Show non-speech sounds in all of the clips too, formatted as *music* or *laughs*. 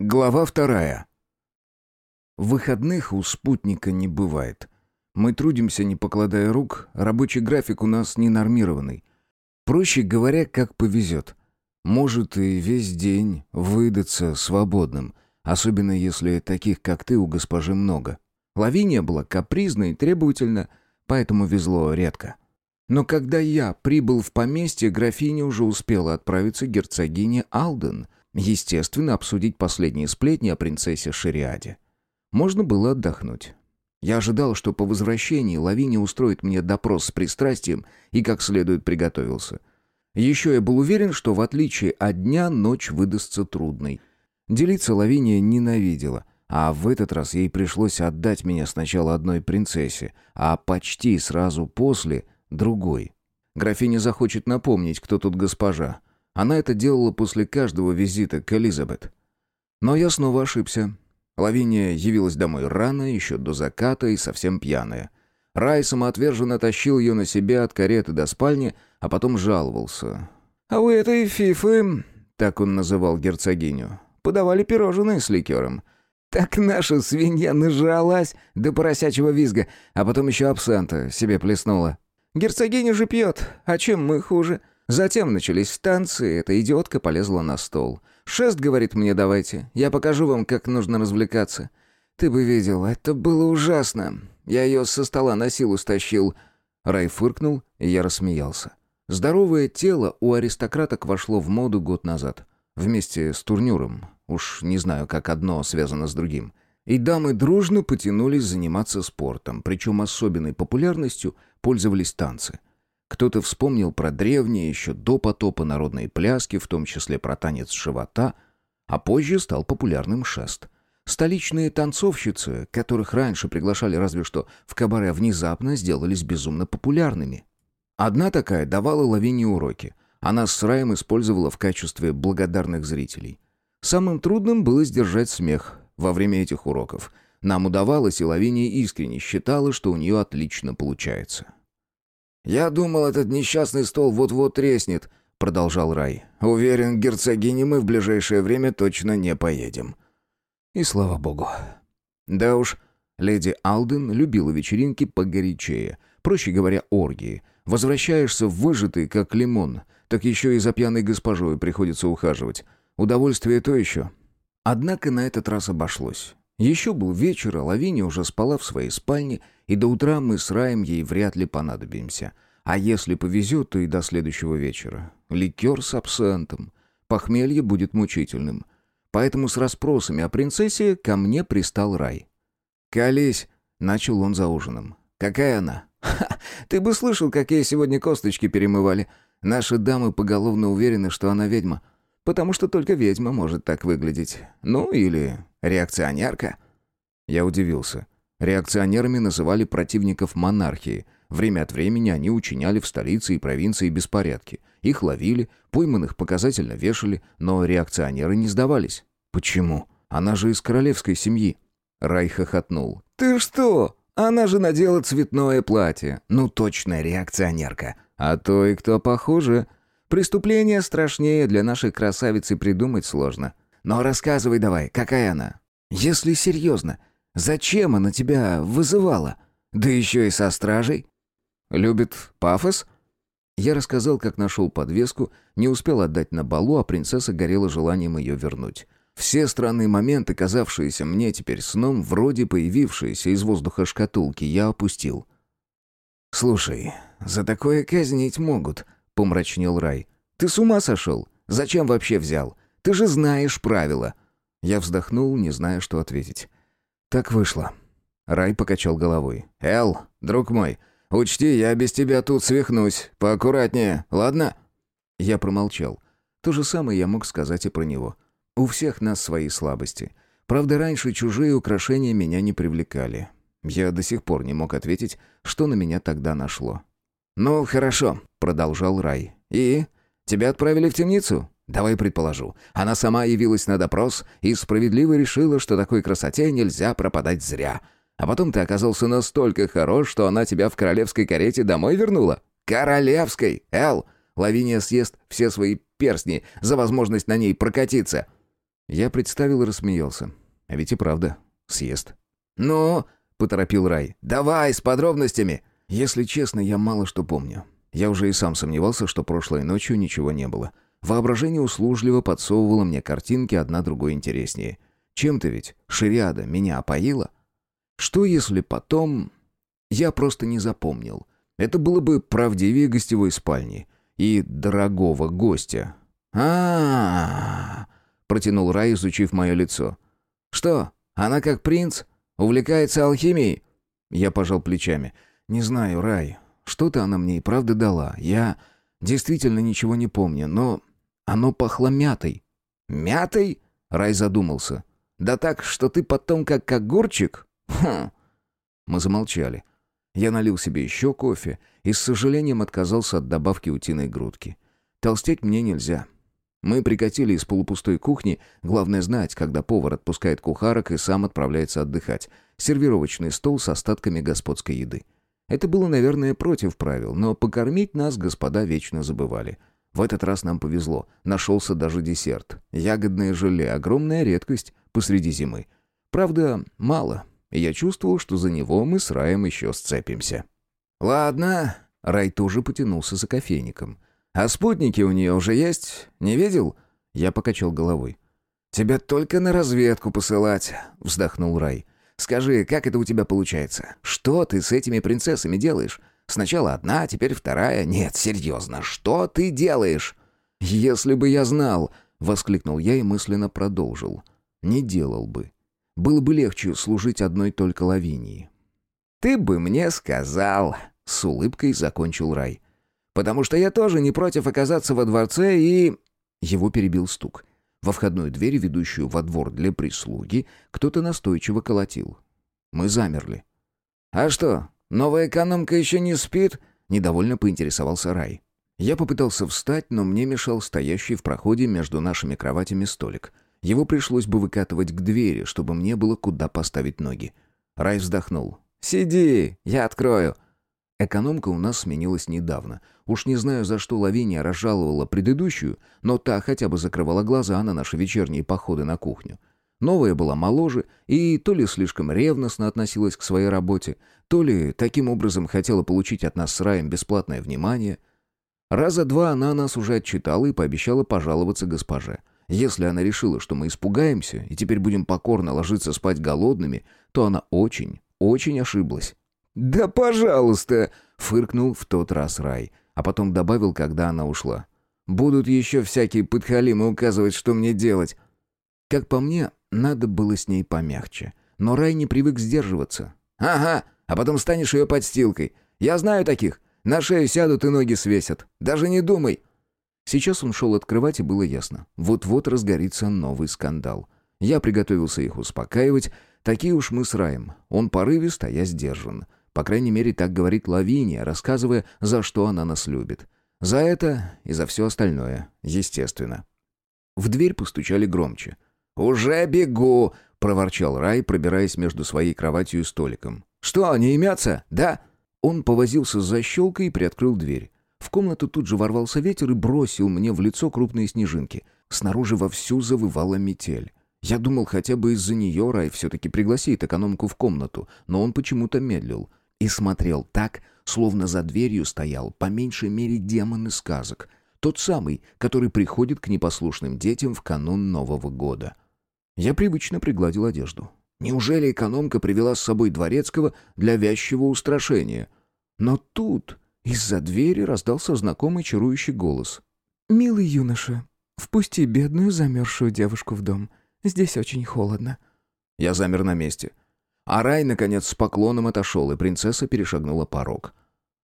Глава вторая. Выходных у спутника не бывает. Мы трудимся, не покладая рук, рабочий график у нас ненормированный. Проще говоря, как повезет. Может и весь день выдаться свободным, особенно если таких, как ты, у госпожи много. Лавиния была капризна и требовательна, поэтому везло редко. Но когда я прибыл в поместье, графиня уже успела отправиться к герцогине Алден — Естественно, обсудить последние сплетни о принцессе Шариаде. Можно было отдохнуть. Я ожидал, что по возвращении Лавиния устроит мне допрос с пристрастием и как следует приготовился. Еще я был уверен, что в отличие от дня, ночь выдастся трудной. Делиться Лавиния ненавидела, а в этот раз ей пришлось отдать меня сначала одной принцессе, а почти сразу после — другой. Графиня захочет напомнить, кто тут госпожа, она это делала после каждого визита к Элизабет. Но я снова ошибся. Лавиния явилась домой рано, еще до заката и совсем пьяная. Рай самоотверженно тащил ее на себе от кареты до спальни, а потом жаловался. «А у этой фифы, — так он называл герцогиню, — подавали пирожные с ликером. Так наша свинья нажралась до поросячьего визга, а потом еще абсента себе плеснула. Герцогиня же пьет, а чем мы хуже?» Затем начались станции, эта идиотка полезла на стол. «Шест, — говорит мне, — давайте, я покажу вам, как нужно развлекаться». «Ты бы видел, это было ужасно. Я ее со стола на силу стащил». Рай фыркнул, и я рассмеялся. Здоровое тело у аристократок вошло в моду год назад. Вместе с турнюром. Уж не знаю, как одно связано с другим. И дамы дружно потянулись заниматься спортом, причем особенной популярностью пользовались танцы. Кто-то вспомнил про древние, еще до потопа народные пляски, в том числе про танец живота, а позже стал популярным шест. Столичные танцовщицы, которых раньше приглашали разве что в кабаре, внезапно сделались безумно популярными. Одна такая давала Лавине уроки. Она с Раем использовала в качестве благодарных зрителей. Самым трудным было сдержать смех во время этих уроков. Нам удавалось, и Лавиния искренне считала, что у нее отлично получается. «Я думал, этот несчастный стол вот-вот треснет», — продолжал Рай. «Уверен, к герцогине мы в ближайшее время точно не поедем». И слава богу. Да уж, леди Алден любила вечеринки погорячее. Проще говоря, оргии. Возвращаешься выжатый, как лимон. Так еще и за пьяной госпожой приходится ухаживать. Удовольствие то еще. Однако на этот раз обошлось. Еще был вечер, а Лавиния уже спала в своей спальне, и до утра мы с Раем ей вряд ли понадобимся. А если повезет, то и до следующего вечера. Ликер с абсентом. Похмелье будет мучительным. Поэтому с расспросами о принцессе ко мне пристал Рай. «Колись!» — начал он за ужином. «Какая она?» «Ха! Ты бы слышал, как ей сегодня косточки перемывали. Наши дамы поголовно уверены, что она ведьма. Потому что только ведьма может так выглядеть. Ну, или Реакционерка?» Я удивился. Реакционерами называли противников монархии. Время от времени они учиняли в столице и провинции беспорядки. Их ловили, пойманных показательно вешали, но реакционеры не сдавались. «Почему? Она же из королевской семьи». Рай хохотнул. «Ты что? Она же надела цветное платье. Ну, точно реакционерка. А то и кто похуже. Преступление страшнее для нашей красавицы придумать сложно. Но рассказывай давай, какая она? Если серьезно, зачем она тебя вызывала? Да еще и со стражей. Любит пафос? Я рассказал, как нашел подвеску, не успел отдать на балу, а принцесса горела желанием ее вернуть. Все странные моменты, казавшиеся мне теперь сном, вроде появившиеся из воздуха шкатулки, я опустил. «Слушай, за такое казнить могут», — помрачнел Рай. «Ты с ума сошел? Зачем вообще взял? Ты же знаешь правила». Я вздохнул, не зная, что ответить. Так вышло. Рай покачал головой. «Эл, друг мой, учти, я без тебя тут свихнусь. Поаккуратнее, ладно?» Я промолчал. То же самое я мог сказать и про него. У всех нас свои слабости. Правда, раньше чужие украшения меня не привлекали. Я до сих пор не мог ответить, что на меня тогда нашло. «Ну, хорошо», — продолжал Рай. «И? Тебя отправили в темницу?» Давай предположу, она сама явилась на допрос и справедливо решила, что такой красоте нельзя пропадать зря. А потом ты оказался настолько хорош, что она тебя в королевской карете домой вернула. Королевской! Эл! Лавиния съест все свои перстни за возможность на ней прокатиться. Я представил и рассмеялся. А ведь и правда, съест. «Ну?» — поторопил Рай. «Давай, с подробностями!» Если честно, я мало что помню. Я уже и сам сомневался, что прошлой ночью ничего не было. Воображение услужливо подсовывало мне картинки, одна другой интереснее. Чем-то ведь шариада меня опоила? Что если потом... Я просто не запомнил. Это было бы правдивее гостевой спальни и дорогого гостя. -а, -а, протянул Рай, изучив мое лицо. «Что, она как принц? Увлекается алхимией?» Я пожал плечами. «Не знаю, Рай. Что-то она мне и правда дала. Я действительно ничего не помню, но оно пахло мятой». «Мятой?» — Рай задумался. «Да так, что ты потом как огурчик?» «Хм». Мы замолчали. Я налил себе еще кофе и с сожалением отказался от добавки утиной грудки. Толстеть мне нельзя. Мы прикатили из полупустой кухни, главное знать, когда повар отпускает кухарок и сам отправляется отдыхать, сервировочный стол с остатками господской еды. Это было, наверное, против правил, но покормить нас господа вечно забывали. В этот раз нам повезло, нашелся даже десерт. Ягодное желе — огромная редкость посреди зимы. Правда, мало, и я чувствовал, что за него мы с Раем еще сцепимся. «Ладно», — Рай тоже потянулся за кофейником. «А спутники у нее уже есть? Не видел?» Я покачал головой. «Тебя только на разведку посылать», — вздохнул Рай. «Скажи, как это у тебя получается? Что ты с этими принцессами делаешь? Сначала одна, теперь вторая. Нет, серьезно, что ты делаешь?» «Если бы я знал», — воскликнул я и мысленно продолжил. «Не делал бы. Было бы легче служить одной только Лавинии. «Ты бы мне сказал», — с улыбкой закончил Рай. «Потому что я тоже не против оказаться во дворце и...» Его перебил стук. Во входную дверь, ведущую во двор для прислуги, кто-то настойчиво колотил. Мы замерли. «А что, новая экономка еще не спит?» — недовольно поинтересовался Рай. Я попытался встать, но мне мешал стоящий в проходе между нашими кроватями столик — его пришлось бы выкатывать к двери, чтобы мне было куда поставить ноги. Рай вздохнул. «Сиди, я открою». Экономка у нас сменилась недавно. Уж не знаю, за что Лавиния разжаловала предыдущую, но та хотя бы закрывала глаза на наши вечерние походы на кухню. Новая была моложе и то ли слишком ревностно относилась к своей работе, то ли таким образом хотела получить от нас с Раем бесплатное внимание. Раза два она нас уже отчитала и пообещала пожаловаться госпоже. Если она решила, что мы испугаемся и теперь будем покорно ложиться спать голодными, то она очень, очень ошиблась. «Да пожалуйста!» — фыркнул в тот раз Рай, а потом добавил, когда она ушла. «Будут еще всякие подхалимы указывать, что мне делать». Как по мне, надо было с ней помягче. Но Рай не привык сдерживаться. «Ага, а потом станешь ее подстилкой. Я знаю таких. На шею сядут и ноги свесят. Даже не думай. Сейчас он шел открывать, и было ясно. Вот-вот разгорится новый скандал. Я приготовился их успокаивать. Такие уж мы с Раем. Он порывист, а я сдержан. По крайней мере, так говорит Лавиния, рассказывая, за что она нас любит. За это и за все остальное, естественно. В дверь постучали громче. «Уже бегу!» — проворчал Рай, пробираясь между своей кроватью и столиком. «Что, не имятся? Да?» Он повозился с защелкой и приоткрыл дверь. В комнату тут же ворвался ветер и бросил мне в лицо крупные снежинки. Снаружи вовсю завывала метель. Я думал, хотя бы из-за нее Рай все-таки пригласит экономку в комнату, но он почему-то медлил. И смотрел так, словно за дверью стоял, по меньшей мере, демон из сказок. Тот самый, который приходит к непослушным детям в канун Нового года. Я привычно пригладил одежду. Неужели экономка привела с собой дворецкого для вязчего устрашения? Но тут из-за двери раздался знакомый чарующий голос. «Милый юноша, впусти бедную замерзшую девушку в дом. Здесь очень холодно». Я замер на месте. А рай, наконец, с поклоном отошел, и принцесса перешагнула порог.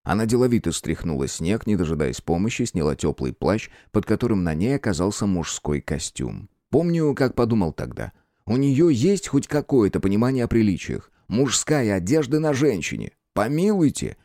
Она деловито стряхнула снег, не дожидаясь помощи, сняла теплый плащ, под которым на ней оказался мужской костюм. Помню, как подумал тогда. У нее есть хоть какое-то понимание о приличиях. Мужская одежда на женщине. Помилуйте,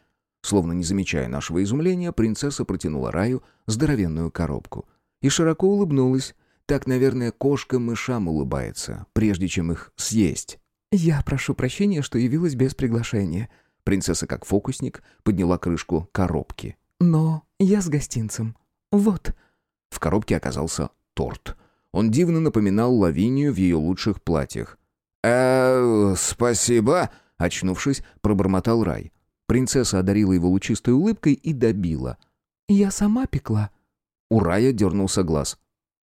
Словно не замечая нашего изумления, принцесса протянула Раю здоровенную коробку. И широко улыбнулась. Так, наверное, кошка мышам улыбается, прежде чем их съесть. «Я прошу прощения, что явилась без приглашения». Принцесса, как фокусник, подняла крышку коробки. «Но я с гостинцем. Вот». В коробке оказался торт. Он дивно напоминал Лавинию в ее лучших платьях. э спасибо», — очнувшись, пробормотал Рай. Принцесса одарила его лучистой улыбкой и добила. «Я сама пекла». У Рая дернулся глаз.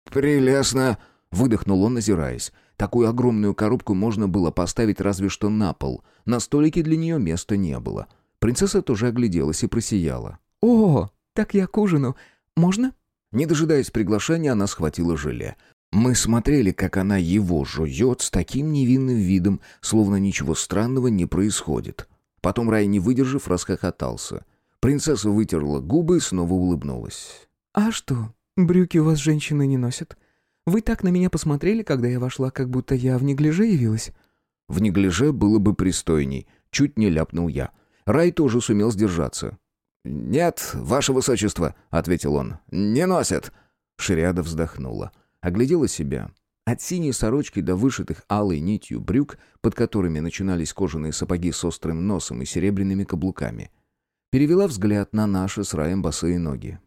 «Прелестно!» — выдохнул он, озираясь. Такую огромную коробку можно было поставить разве что на пол. На столике для нее места не было. Принцесса тоже огляделась и просияла. «О, так я к ужину. Можно?» Не дожидаясь приглашения, она схватила желе. Мы смотрели, как она его жует с таким невинным видом, словно ничего странного не происходит. Потом Рай, не выдержав, расхохотался. Принцесса вытерла губы и снова улыбнулась. «А что, брюки у вас женщины не носят? Вы так на меня посмотрели, когда я вошла, как будто я в неглиже явилась?» «В неглиже было бы пристойней», — чуть не ляпнул я. Рай тоже сумел сдержаться. «Нет, ваше высочество», — ответил он. «Не носят». Шириада вздохнула. Оглядела себя. От синей сорочки до вышитых алой нитью брюк, под которыми начинались кожаные сапоги с острым носом и серебряными каблуками. Перевела взгляд на наши с раем босые ноги.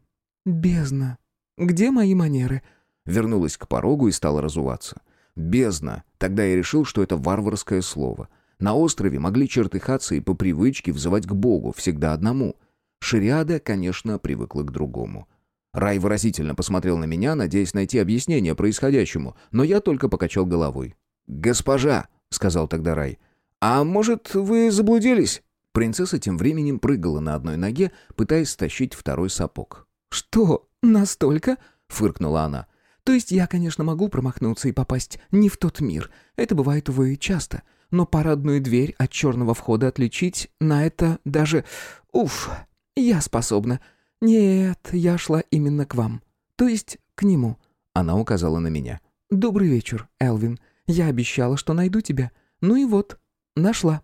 «Бездна! Где мои манеры?» Вернулась к порогу и стала разуваться. «Бездна!» Тогда я решил, что это варварское слово. На острове могли чертыхаться и по привычке взывать к Богу, всегда одному. Шириада, конечно, привыкла к другому. Рай выразительно посмотрел на меня, надеясь найти объяснение происходящему, но я только покачал головой. «Госпожа», — сказал тогда Рай, — «а может, вы заблудились?» Принцесса тем временем прыгала на одной ноге, пытаясь стащить второй сапог. «Что, настолько?» — фыркнула она. «То есть я, конечно, могу промахнуться и попасть не в тот мир. Это бывает, увы, часто. Но парадную дверь от черного входа отличить на это даже... Уф, я способна. «Нет, я шла именно к вам. То есть к нему». Она указала на меня. «Добрый вечер, Элвин. Я обещала, что найду тебя. Ну и вот, нашла».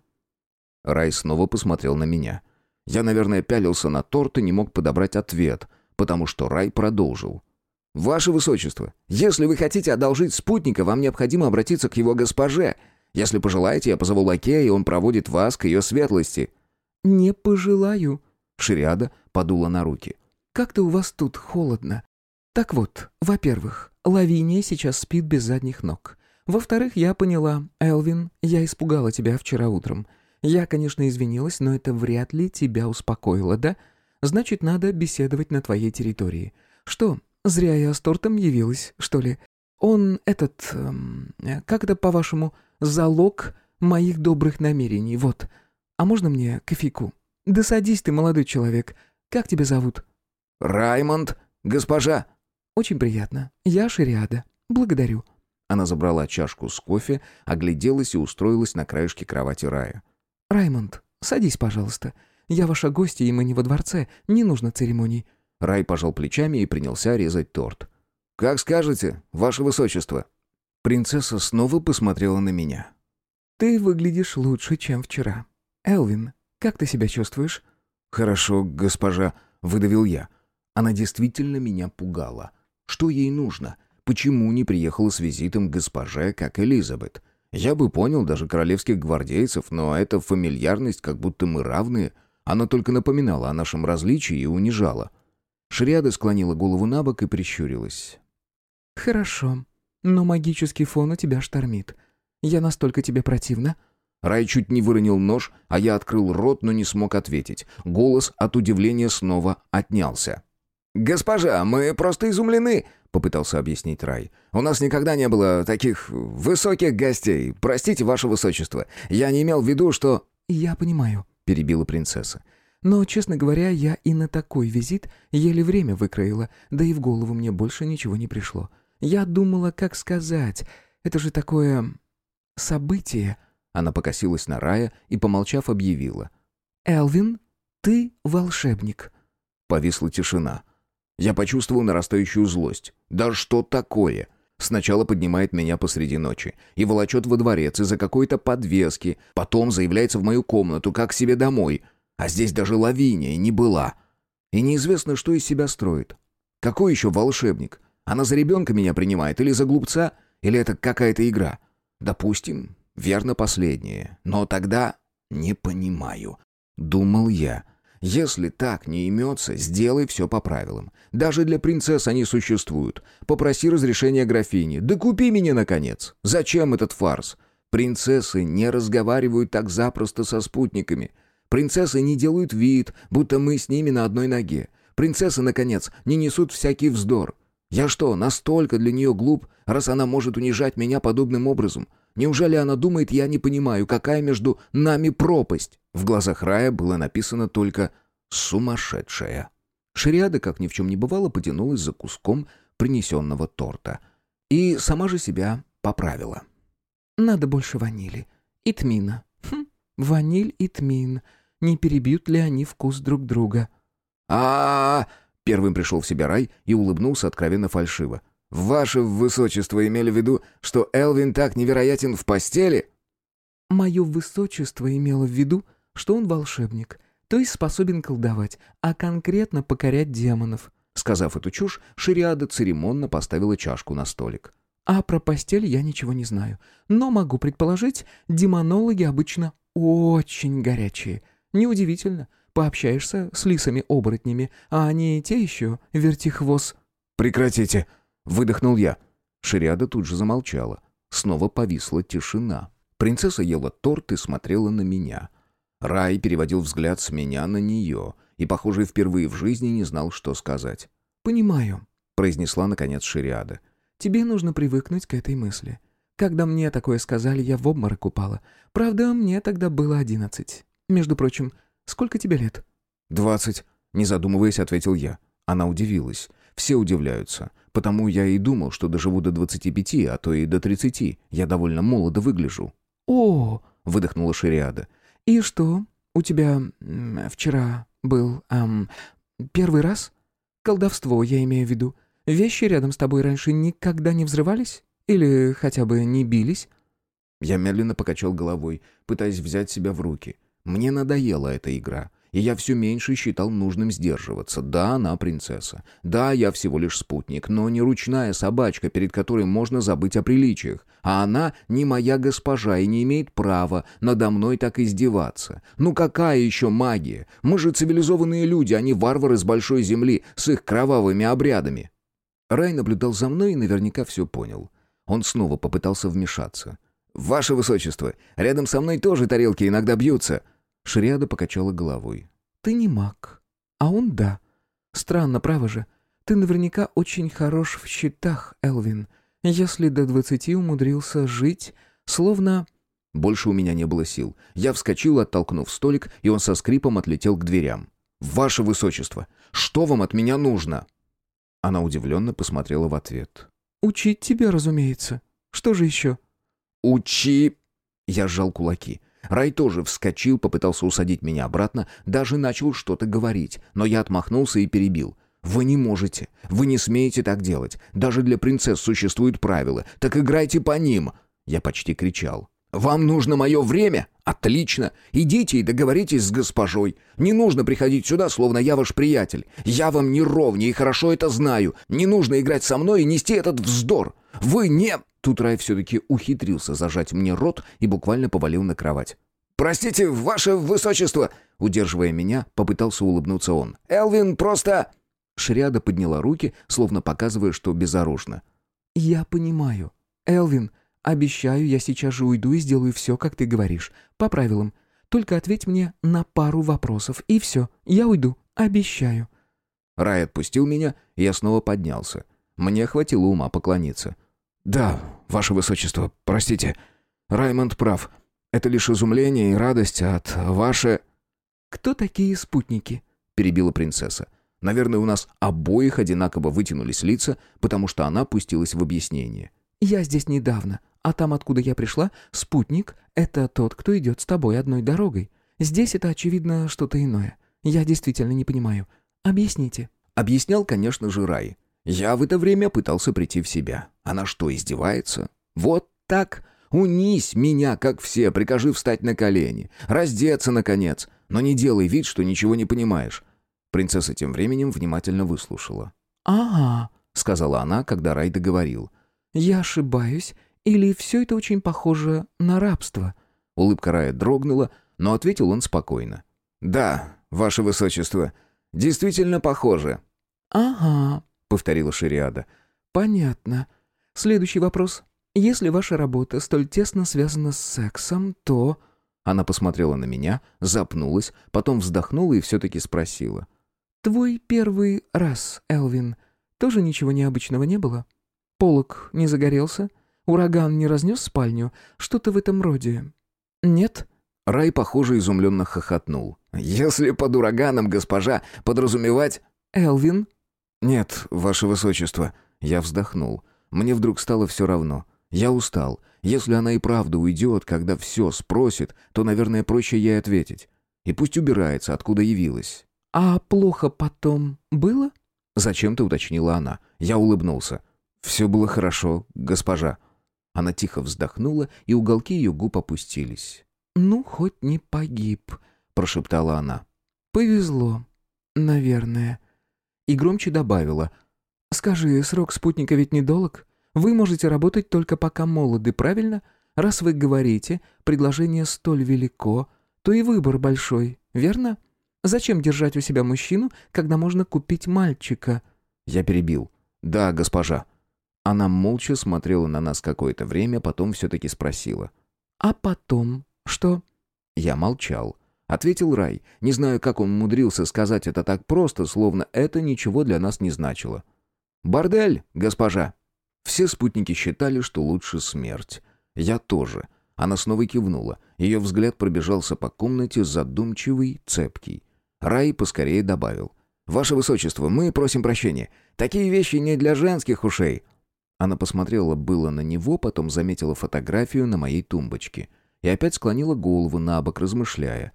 Рай снова посмотрел на меня. Я, наверное, пялился на торт и не мог подобрать ответ, потому что Рай продолжил. «Ваше Высочество, если вы хотите одолжить спутника, вам необходимо обратиться к его госпоже. Если пожелаете, я позову лакея, и он проводит вас к ее светлости». «Не пожелаю», Шриада подула на руки. «Как-то у вас тут холодно. Так вот, во-первых, Лавиния сейчас спит без задних ног. Во-вторых, я поняла, Элвин, я испугала тебя вчера утром. Я, конечно, извинилась, но это вряд ли тебя успокоило, да? Значит, надо беседовать на твоей территории. Что, зря я с тортом явилась, что ли? Он этот... Эм, как это, по-вашему, залог моих добрых намерений, вот. А можно мне кофейку?» «Да садись ты, молодой человек. Как тебя зовут?» «Раймонд, госпожа». «Очень приятно. Я Шириада. Благодарю». Она забрала чашку с кофе, огляделась и устроилась на краешке кровати Рая. «Раймонд, садись, пожалуйста. Я ваша гостья, и мы не во дворце. Не нужно церемоний». Рай пожал плечами и принялся резать торт. «Как скажете, ваше высочество». Принцесса снова посмотрела на меня. «Ты выглядишь лучше, чем вчера. Элвин, как ты себя чувствуешь?» «Хорошо, госпожа», — выдавил я. Она действительно меня пугала. Что ей нужно? Почему не приехала с визитом к госпоже, как Элизабет? Я бы понял даже королевских гвардейцев, но эта фамильярность, как будто мы равные, она только напоминала о нашем различии и унижала. Шриада склонила голову на бок и прищурилась. «Хорошо, но магический фон у тебя штормит. Я настолько тебе противна?» Рай чуть не выронил нож, а я открыл рот, но не смог ответить. Голос от удивления снова отнялся. «Госпожа, мы просто изумлены», — попытался объяснить Рай. «У нас никогда не было таких высоких гостей. Простите, ваше высочество. Я не имел в виду, что...» «Я понимаю», — перебила принцесса. «Но, честно говоря, я и на такой визит еле время выкроила, да и в голову мне больше ничего не пришло. Я думала, как сказать. Это же такое... событие...» Она покосилась на Рая и, помолчав, объявила. «Элвин, ты волшебник». Повисла тишина. Я почувствовал нарастающую злость. «Да что такое?» Сначала поднимает меня посреди ночи и волочет во дворец из-за какой-то подвески, потом заявляется в мою комнату, как к себе домой. А здесь даже лавиния не была. И неизвестно, что из себя строит. Какой еще волшебник? Она за ребенка меня принимает или за глупца? Или это какая-то игра? Допустим, Верно последнее. Но тогда не понимаю. Думал я. Если так не имется, сделай все по правилам. Даже для принцесс они существуют. Попроси разрешения графини. Да купи меня, наконец. Зачем этот фарс? Принцессы не разговаривают так запросто со спутниками. Принцессы не делают вид, будто мы с ними на одной ноге. Принцессы, наконец, не несут всякий вздор. Я что, настолько для нее глуп, раз она может унижать меня подобным образом? Неужели она думает, я не понимаю, какая между нами пропасть? В глазах Рая было написано только «сумасшедшая». Шариада, как ни в чем не бывало, потянулась за куском принесенного торта. И сама же себя поправила. «Надо больше ванили. И тмина. Хм, ваниль и тмин. Не перебьют ли они вкус друг друга?» а, -а, -а Первым пришел в себя Рай и улыбнулся откровенно фальшиво. «Ваше высочество имели в виду, что Элвин так невероятен в постели?» «Мое высочество имело в виду, что он волшебник, то есть способен колдовать, а конкретно покорять демонов». Сказав эту чушь, Шириада церемонно поставила чашку на столик. «А про постель я ничего не знаю, но могу предположить, демонологи обычно очень горячие. Неудивительно, Пообщаешься с лисами-оборотнями, а они те еще вертихвоз». «Прекратите!» — выдохнул я. Шариада тут же замолчала. Снова повисла тишина. Принцесса ела торт и смотрела на меня. Рай переводил взгляд с меня на нее и, похоже, впервые в жизни не знал, что сказать. «Понимаю», — произнесла наконец Шариада. «Тебе нужно привыкнуть к этой мысли. Когда мне такое сказали, я в обморок упала. Правда, мне тогда было одиннадцать. Между прочим, Сколько тебе лет?» «Двадцать», — не задумываясь, ответил я. Она удивилась. Все удивляются. Потому я и думал, что доживу до двадцати пяти, а то и до тридцати. Я довольно молодо выгляжу. «О!» — выдохнула Шариада. «И что? У тебя вчера был... Эм, первый раз? Колдовство, я имею в виду. Вещи рядом с тобой раньше никогда не взрывались? Или хотя бы не бились?» Я медленно покачал головой, пытаясь взять себя в руки. Мне надоела эта игра, и я все меньше считал нужным сдерживаться. Да, она принцесса. Да, я всего лишь спутник, но не ручная собачка, перед которой можно забыть о приличиях. А она не моя госпожа и не имеет права надо мной так издеваться. Ну какая еще магия? Мы же цивилизованные люди, а не варвары с большой земли с их кровавыми обрядами. Рай наблюдал за мной и наверняка все понял. Он снова попытался вмешаться. «Ваше высочество, рядом со мной тоже тарелки иногда бьются», Шриада покачала головой. «Ты не маг. А он да. Странно, право же. Ты наверняка очень хорош в счетах, Элвин. Если до двадцати умудрился жить, словно...» Больше у меня не было сил. Я вскочил, оттолкнув столик, и он со скрипом отлетел к дверям. «Ваше высочество, что вам от меня нужно?» Она удивленно посмотрела в ответ. «Учить тебя, разумеется. Что же еще?» «Учи...» Я сжал кулаки. Рай тоже вскочил, попытался усадить меня обратно, даже начал что-то говорить, но я отмахнулся и перебил. «Вы не можете. Вы не смеете так делать. Даже для принцесс существуют правила. Так играйте по ним!» Я почти кричал. «Вам нужно мое время? Отлично! Идите и договоритесь с госпожой. Не нужно приходить сюда, словно я ваш приятель. Я вам не ровнее и хорошо это знаю. Не нужно играть со мной и нести этот вздор. Вы не...» Тут Рай все-таки ухитрился зажать мне рот и буквально повалил на кровать. «Простите, ваше высочество!» Удерживая меня, попытался улыбнуться он. «Элвин просто...» Шриада подняла руки, словно показывая, что безоружна. «Я понимаю. Элвин, обещаю, я сейчас же уйду и сделаю все, как ты говоришь. По правилам. Только ответь мне на пару вопросов, и все. Я уйду. Обещаю». Рай отпустил меня, и я снова поднялся. Мне хватило ума поклониться. «Да, ваше высочество, простите. Раймонд прав. Это лишь изумление и радость от ваше...» «Кто такие спутники?» — перебила принцесса. Наверное, у нас обоих одинаково вытянулись лица, потому что она пустилась в объяснение. «Я здесь недавно, а там, откуда я пришла, спутник — это тот, кто идет с тобой одной дорогой. Здесь это, очевидно, что-то иное. Я действительно не понимаю. Объясните». Объяснял, конечно же, Рай. Я в это время пытался прийти в себя. Она что, издевается? Вот так? Унись меня, как все, прикажи встать на колени. Раздеться, наконец. Но не делай вид, что ничего не понимаешь. Принцесса тем временем внимательно выслушала. «Ага», — сказала она, когда Рай договорил. «Я ошибаюсь, или все это очень похоже на рабство?» Улыбка Рая дрогнула, но ответил он спокойно. «Да, ваше высочество. Действительно похоже». «Ага», — повторила Шириада. «Понятно. Следующий вопрос. Если ваша работа столь тесно связана с сексом, то...» Она посмотрела на меня, запнулась, потом вздохнула и все-таки спросила. «Твой первый раз, Элвин, тоже ничего необычного не было? Полок не загорелся? Ураган не разнес спальню? Что-то в этом роде? Нет?» Рай, похоже, изумленно хохотнул. «Если под ураганом, госпожа, подразумевать...» «Элвин?» «Нет, ваше высочество». Я вздохнул. Мне вдруг стало все равно. Я устал. Если она и правда уйдет, когда все спросит, то, наверное, проще ей ответить. И пусть убирается, откуда явилась. «А плохо потом было?» Зачем-то уточнила она. Я улыбнулся. «Все было хорошо, госпожа». Она тихо вздохнула, и уголки ее губ опустились. «Ну, хоть не погиб», — прошептала она. «Повезло, наверное». И громче добавила. «Скажи, срок спутника ведь недолг? Вы можете работать только пока молоды, правильно? Раз вы говорите, предложение столь велико, то и выбор большой, верно? Зачем держать у себя мужчину, когда можно купить мальчика?» Я перебил. «Да, госпожа». Она молча смотрела на нас какое-то время, потом все-таки спросила. «А потом что?» Я молчал. Ответил Рай. Не знаю, как он умудрился сказать это так просто, словно это ничего для нас не значило. «Бордель, госпожа!» Все спутники считали, что лучше смерть. Я тоже. Она снова кивнула. Ее взгляд пробежался по комнате, задумчивый, цепкий. Рай поскорее добавил. «Ваше Высочество, мы просим прощения. Такие вещи не для женских ушей». Она посмотрела было на него, потом заметила фотографию на моей тумбочке. И опять склонила голову на бок, размышляя.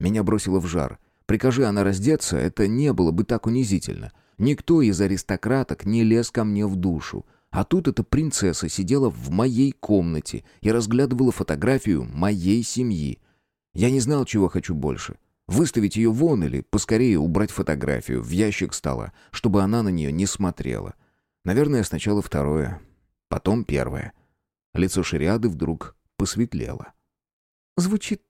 Меня бросило в жар. Прикажи она раздеться, это не было бы так унизительно. Никто из аристократок не лез ко мне в душу. А тут эта принцесса сидела в моей комнате и разглядывала фотографию моей семьи. Я не знал, чего хочу больше. Выставить ее вон или поскорее убрать фотографию в ящик стола, чтобы она на нее не смотрела. Наверное, сначала второе, потом первое. Лицо Шариады вдруг посветлело. «Звучит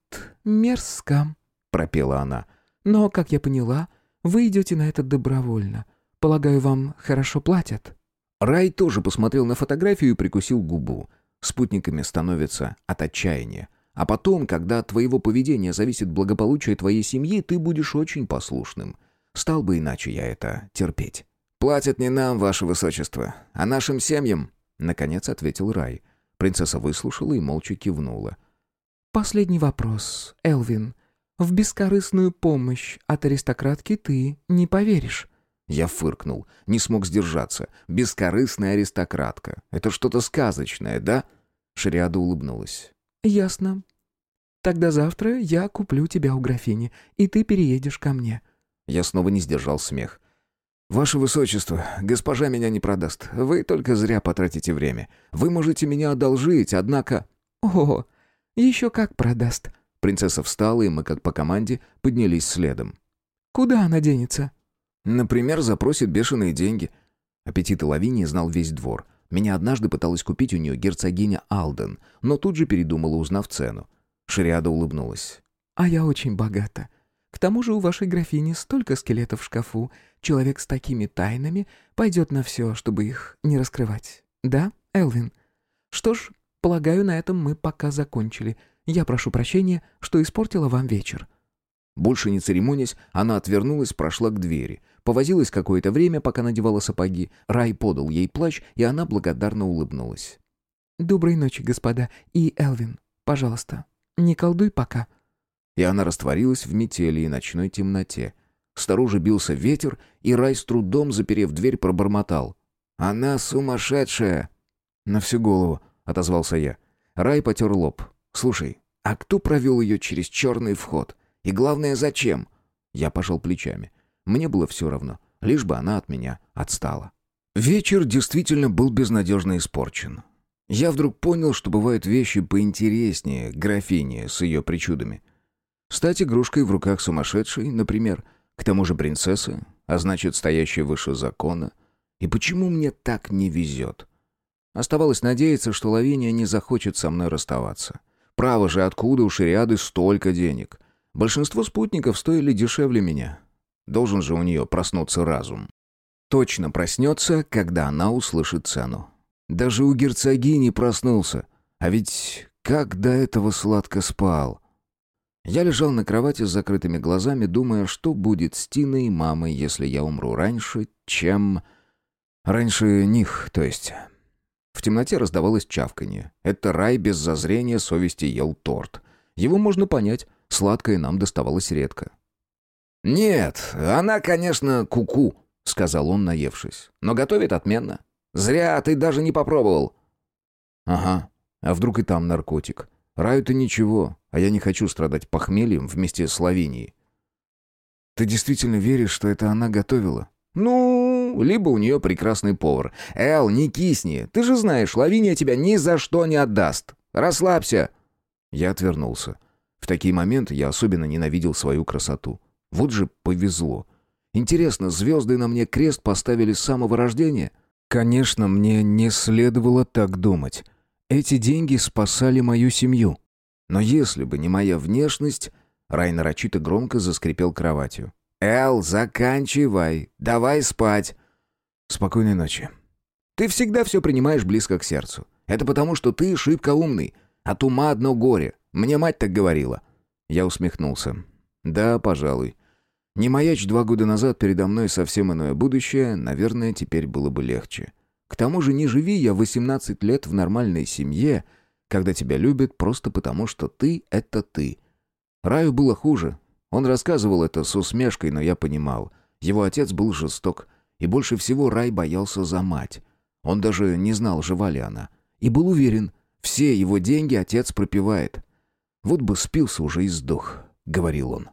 мерзко», — пропела она. «Но, как я поняла, вы идете на это добровольно. Полагаю, вам хорошо платят?» Рай тоже посмотрел на фотографию и прикусил губу. Спутниками становится от отчаяния. А потом, когда от твоего поведения зависит благополучие твоей семьи, ты будешь очень послушным. Стал бы иначе я это терпеть. «Платят не нам, ваше высочество, а нашим семьям», — наконец ответил Рай. Принцесса выслушала и молча кивнула. «Последний вопрос, Элвин. В бескорыстную помощь от аристократки ты не поверишь». Я фыркнул, не смог сдержаться. Бескорыстная аристократка. Это что-то сказочное, да? Шариада улыбнулась. Ясно. Тогда завтра я куплю тебя у графини, и ты переедешь ко мне. Я снова не сдержал смех. «Ваше Высочество, госпожа меня не продаст. Вы только зря потратите время. Вы можете меня одолжить, однако...» «О, еще как продаст». Принцесса встала, и мы, как по команде, поднялись следом. «Куда она денется?» Например, запросит бешеные деньги. Аппетиты Лавинии знал весь двор. Меня однажды пыталась купить у нее герцогиня Алден, но тут же передумала, узнав цену. Шариада улыбнулась. «А я очень богата. К тому же у вашей графини столько скелетов в шкафу. Человек с такими тайнами пойдет на все, чтобы их не раскрывать. Да, Элвин? Что ж, полагаю, на этом мы пока закончили. Я прошу прощения, что испортила вам вечер». Больше не церемонясь, она отвернулась, прошла к двери. Повозилась какое-то время, пока надевала сапоги. Рай подал ей плащ, и она благодарно улыбнулась. «Доброй ночи, господа. И, Элвин, пожалуйста, не колдуй пока». И она растворилась в метели и ночной темноте. Снаружи бился ветер, и Рай с трудом, заперев дверь, пробормотал. «Она сумасшедшая!» «На всю голову», — отозвался я. Рай потер лоб. «Слушай, а кто провел ее через черный вход? И главное, зачем?» Я пожал плечами. Мне было все равно, лишь бы она от меня отстала. Вечер действительно был безнадежно испорчен. Я вдруг понял, что бывают вещи поинтереснее графини с ее причудами. Стать игрушкой в руках сумасшедшей, например, к тому же принцессы, а значит, стоящей выше закона. И почему мне так не везет? Оставалось надеяться, что Лавиния не захочет со мной расставаться. Право же, откуда у Шириады столько денег? Большинство спутников стоили дешевле меня. Должен же у нее проснуться разум. Точно проснется, когда она услышит цену. Даже у герцогини проснулся. А ведь как до этого сладко спал. Я лежал на кровати с закрытыми глазами, думая, что будет с Тиной и мамой, если я умру раньше, чем... Раньше них, то есть. В темноте раздавалось чавканье. Это рай без зазрения совести ел торт. Его можно понять, сладкое нам доставалось редко. «Нет, она, конечно, куку», -ку, — сказал он, наевшись. «Но готовит отменно. Зря ты даже не попробовал». «Ага, а вдруг и там наркотик? Раю-то ничего, а я не хочу страдать похмельем вместе с Лавинией». «Ты действительно веришь, что это она готовила?» «Ну, либо у нее прекрасный повар. Эл, не кисни. Ты же знаешь, Лавиния тебя ни за что не отдаст. Расслабься». Я отвернулся. В такие моменты я особенно ненавидел свою красоту. Вот же повезло. Интересно, звезды на мне крест поставили с самого рождения? Конечно, мне не следовало так думать. Эти деньги спасали мою семью. Но если бы не моя внешность... Рай громко заскрипел кроватью. «Эл, заканчивай. Давай спать». «Спокойной ночи». «Ты всегда все принимаешь близко к сердцу. Это потому, что ты шибко умный. От ума одно горе. Мне мать так говорила». Я усмехнулся. «Да, пожалуй. Не маячь два года назад передо мной совсем иное будущее, наверное, теперь было бы легче. К тому же не живи я 18 лет в нормальной семье, когда тебя любят просто потому, что ты — это ты. Раю было хуже. Он рассказывал это с усмешкой, но я понимал. Его отец был жесток, и больше всего Рай боялся за мать. Он даже не знал, жива ли она. И был уверен, все его деньги отец пропивает. «Вот бы спился уже и сдох», — говорил он.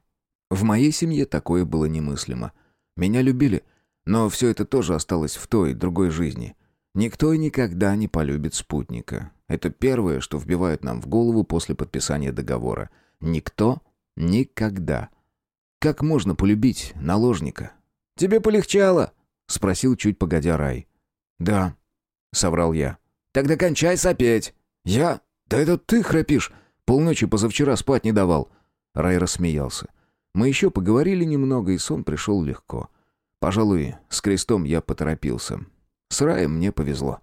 В моей семье такое было немыслимо. Меня любили, но все это тоже осталось в той, другой жизни. Никто и никогда не полюбит спутника. Это первое, что вбивают нам в голову после подписания договора. Никто никогда. Как можно полюбить наложника? «Тебе полегчало?» — спросил чуть погодя Рай. «Да», — соврал я. «Тогда кончай сопеть». «Я? Да это ты храпишь. Полночи позавчера спать не давал». Рай рассмеялся. Мы еще поговорили немного, и сон пришел легко. Пожалуй, с крестом я поторопился. С раем мне повезло.